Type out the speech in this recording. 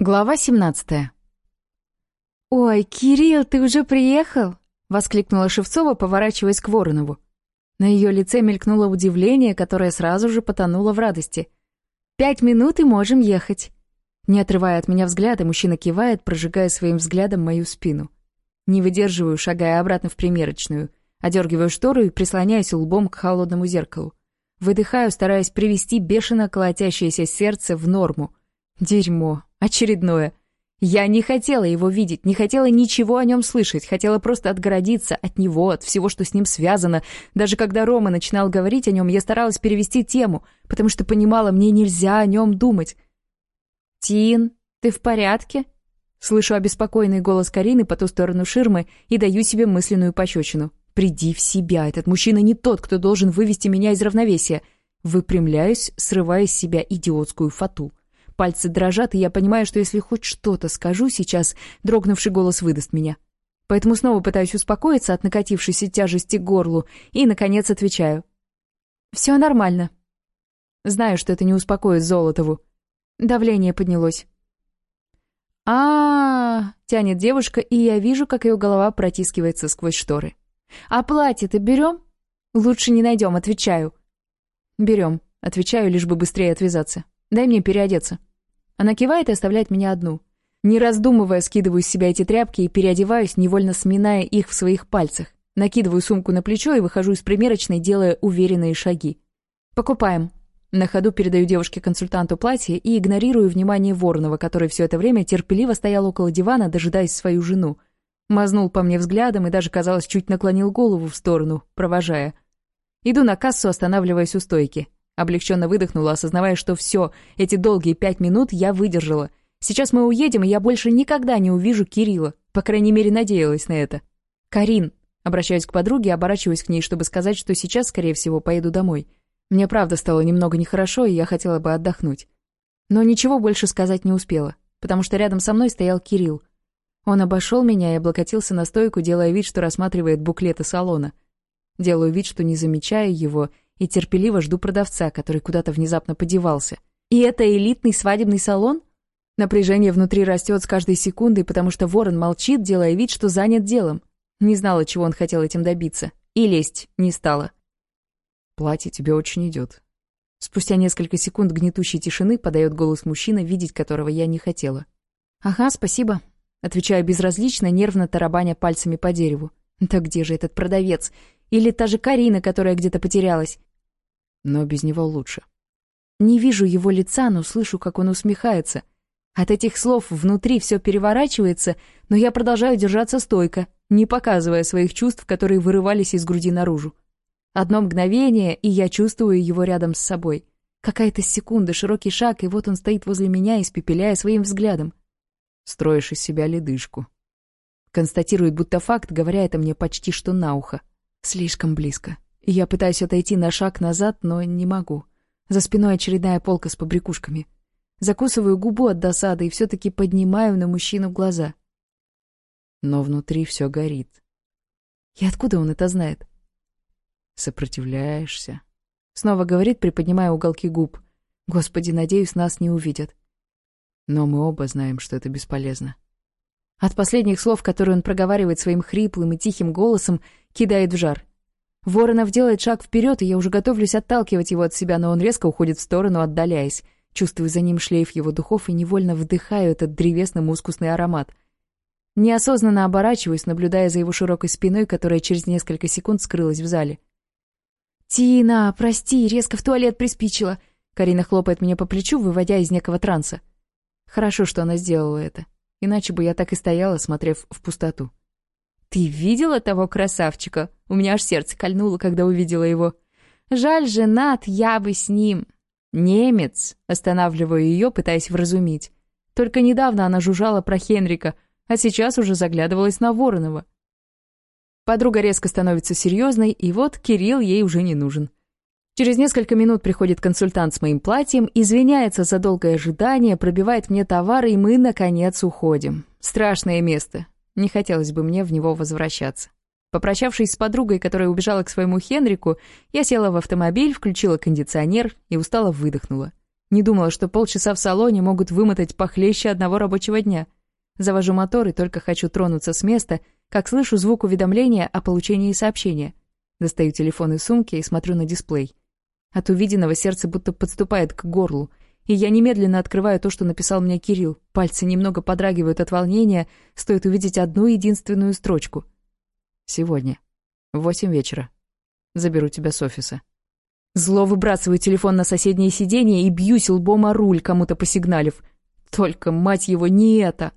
Глава 17. «Ой, Кирилл, ты уже приехал!» — воскликнула Шевцова, поворачиваясь к Воронову. На ее лице мелькнуло удивление, которое сразу же потонуло в радости. «Пять минут и можем ехать!» Не отрывая от меня взгляда, мужчина кивает, прожигая своим взглядом мою спину. Не выдерживаю, шагая обратно в примерочную. Одергиваю штору и прислоняюсь лбом к холодному зеркалу. Выдыхаю, стараясь привести бешено колотящееся сердце в норму. Дерьмо, очередное. Я не хотела его видеть, не хотела ничего о нем слышать, хотела просто отгородиться от него, от всего, что с ним связано. Даже когда Рома начинал говорить о нем, я старалась перевести тему, потому что понимала, мне нельзя о нем думать. «Тин, ты в порядке?» Слышу обеспокоенный голос Карины по ту сторону ширмы и даю себе мысленную пощечину. «Приди в себя, этот мужчина не тот, кто должен вывести меня из равновесия». Выпрямляюсь, срывая с себя идиотскую фату пальцы дрожат, и я понимаю, что если хоть что-то скажу сейчас, дрогнувший голос выдаст меня. Поэтому снова пытаюсь успокоиться от накатившейся тяжести горлу и, наконец, отвечаю. «Все нормально». Знаю, что это не успокоит Золотову. Давление поднялось. -а тянет девушка, и я вижу, как ее голова протискивается сквозь шторы. «А платье-то берем?» «Лучше не найдем», — отвечаю. «Берем», — отвечаю, лишь бы быстрее отвязаться. «Дай мне переодеться». Она кивает и оставляет меня одну. Не раздумывая, скидываю с себя эти тряпки и переодеваюсь, невольно сминая их в своих пальцах. Накидываю сумку на плечо и выхожу из примерочной, делая уверенные шаги. «Покупаем». На ходу передаю девушке-консультанту платье и игнорирую внимание Воронова, который все это время терпеливо стоял около дивана, дожидаясь свою жену. Мазнул по мне взглядом и даже, казалось, чуть наклонил голову в сторону, провожая. Иду на кассу, останавливаясь у стойки. Облегченно выдохнула, осознавая, что все, эти долгие пять минут я выдержала. Сейчас мы уедем, и я больше никогда не увижу Кирилла. По крайней мере, надеялась на это. «Карин», обращаюсь к подруге, оборачиваюсь к ней, чтобы сказать, что сейчас, скорее всего, поеду домой. Мне правда стало немного нехорошо, и я хотела бы отдохнуть. Но ничего больше сказать не успела, потому что рядом со мной стоял Кирилл. Он обошел меня и облокотился на стойку, делая вид, что рассматривает буклеты салона. Делаю вид, что не замечаю его, и терпеливо жду продавца, который куда-то внезапно подевался. И это элитный свадебный салон? Напряжение внутри растет с каждой секундой, потому что ворон молчит, делая вид, что занят делом. Не знала, чего он хотел этим добиться. И лезть не стала. «Платье тебе очень идет». Спустя несколько секунд гнетущей тишины подает голос мужчина, видеть которого я не хотела. «Ага, спасибо», — отвечаю безразлично, нервно тарабаня пальцами по дереву. «Да где же этот продавец? Или та же Карина, которая где-то потерялась? но без него лучше. Не вижу его лица, но слышу, как он усмехается. От этих слов внутри все переворачивается, но я продолжаю держаться стойко, не показывая своих чувств, которые вырывались из груди наружу. Одно мгновение, и я чувствую его рядом с собой. Какая-то секунда, широкий шаг, и вот он стоит возле меня, испепеляя своим взглядом. «Строишь из себя ледышку», — констатирует будто факт, говоря это мне почти что на ухо. «Слишком близко». Я пытаюсь отойти на шаг назад, но не могу. За спиной очередная полка с побрякушками. Закусываю губу от досады и все-таки поднимаю на мужчину глаза. Но внутри все горит. И откуда он это знает? Сопротивляешься. Снова говорит, приподнимая уголки губ. Господи, надеюсь, нас не увидят. Но мы оба знаем, что это бесполезно. От последних слов, которые он проговаривает своим хриплым и тихим голосом, кидает в жар. Воронов делает шаг вперед, и я уже готовлюсь отталкивать его от себя, но он резко уходит в сторону, отдаляясь. Чувствую за ним шлейф его духов и невольно вдыхаю этот древесно-мускусный аромат. Неосознанно оборачиваюсь, наблюдая за его широкой спиной, которая через несколько секунд скрылась в зале. «Тина, прости, резко в туалет приспичила!» Карина хлопает меня по плечу, выводя из некого транса. Хорошо, что она сделала это. Иначе бы я так и стояла, смотрев в пустоту. «Ты видела того красавчика? У меня аж сердце кольнуло, когда увидела его. Жаль, женат, я бы с ним». «Немец!» — останавливаю ее, пытаясь вразумить. Только недавно она жужжала про Хенрика, а сейчас уже заглядывалась на Воронова. Подруга резко становится серьезной, и вот Кирилл ей уже не нужен. Через несколько минут приходит консультант с моим платьем, извиняется за долгое ожидание, пробивает мне товары, и мы, наконец, уходим. Страшное место. Не хотелось бы мне в него возвращаться. Попрощавшись с подругой, которая убежала к своему Хенрику, я села в автомобиль, включила кондиционер и устало выдохнула. Не думала, что полчаса в салоне могут вымотать похлеще одного рабочего дня. Завожу мотор и только хочу тронуться с места, как слышу звук уведомления о получении сообщения. Достаю телефон из сумки и смотрю на дисплей. От увиденного сердце будто подступает к горлу — и я немедленно открываю то, что написал мне Кирилл. Пальцы немного подрагивают от волнения, стоит увидеть одну единственную строчку. «Сегодня. В восемь вечера. Заберу тебя с офиса». Зло выбрасываю телефон на соседнее сиденье и бьюсь лбом о руль, кому-то посигналив. Только, мать его, не это.